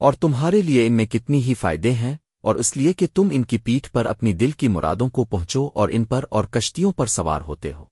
اور تمہارے لیے ان میں کتنی ہی فائدے ہیں، اور اس لیے کہ تم ان کی پیٹھ پر اپنی دل کی مرادوں کو پہنچو اور ان پر اور کشتیوں پر سوار ہوتے ہو۔